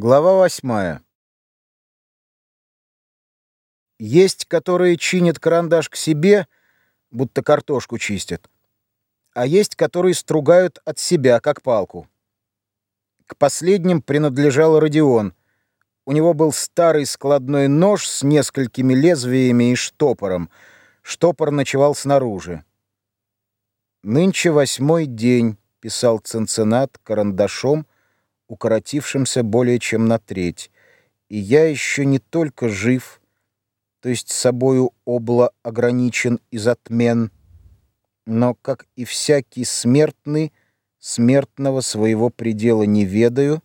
Глава восьмая. Есть, которые чинят карандаш к себе, будто картошку чистят, а есть, которые стругают от себя, как палку. К последним принадлежал Родион. У него был старый складной нож с несколькими лезвиями и штопором. Штопор ночевал снаружи. «Нынче восьмой день», — писал Ценцинат карандашом, — укоротившимся более чем на треть, и я еще не только жив, то есть собою обла ограничен и затмен, но, как и всякий смертный, смертного своего предела не ведаю,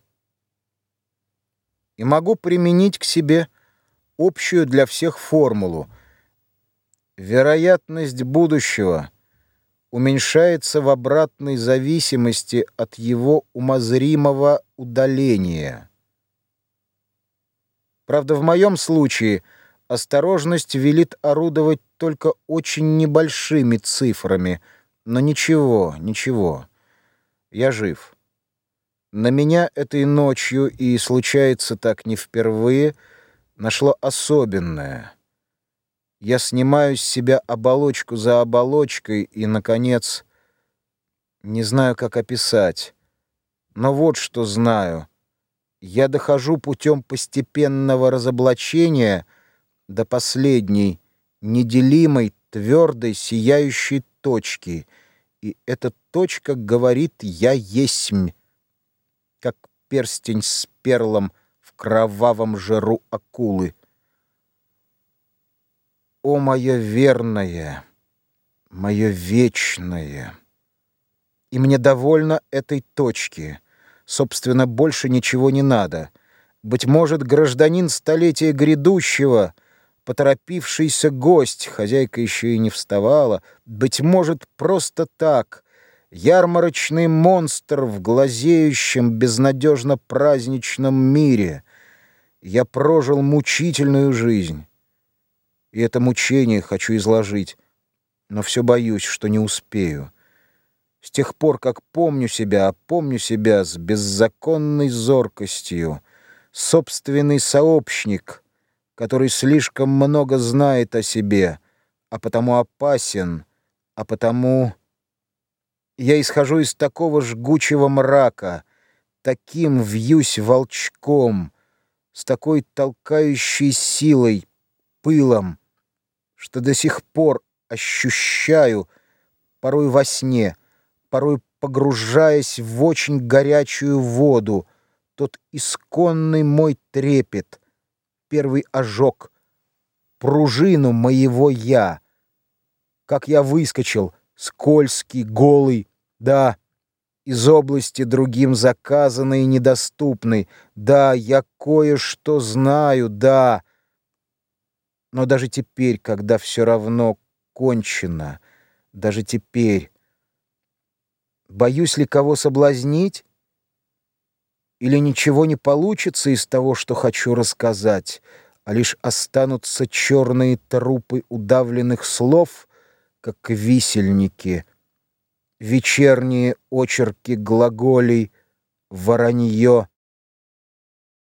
и могу применить к себе общую для всех формулу. Вероятность будущего уменьшается в обратной зависимости от его умозримого удаления. Правда, в моем случае осторожность велит орудовать только очень небольшими цифрами, но ничего, ничего, я жив. На меня этой ночью, и случается так не впервые, нашло особенное — я снимаю с себя оболочку за оболочкой и, наконец, не знаю, как описать. Но вот что знаю. Я дохожу путем постепенного разоблачения до последней, неделимой, твердой, сияющей точки. И эта точка говорит «я есмь», как перстень с перлом в кровавом жару акулы. О, мое верное, мое вечное! И мне довольно этой точки. Собственно, больше ничего не надо. Быть может, гражданин столетия грядущего, поторопившийся гость, хозяйка еще и не вставала, быть может, просто так, ярмарочный монстр в глазеющем, безнадежно праздничном мире. Я прожил мучительную жизнь. И это мучение хочу изложить, но все боюсь, что не успею. С тех пор, как помню себя, а помню себя с беззаконной зоркостью, собственный сообщник, который слишком много знает о себе, а потому опасен, а потому... Я исхожу из такого жгучего мрака, таким вьюсь волчком, с такой толкающей силой, пылом, что до сих пор ощущаю, порой во сне, порой погружаясь в очень горячую воду, тот исконный мой трепет, первый ожог, пружину моего «я». Как я выскочил, скользкий, голый, да, из области другим заказанной и недоступной, да, я кое-что знаю, да, но даже теперь, когда все равно кончено, даже теперь, боюсь ли кого соблазнить? Или ничего не получится из того, что хочу рассказать, а лишь останутся черные трупы удавленных слов, как висельники, вечерние очерки глаголей, воронье,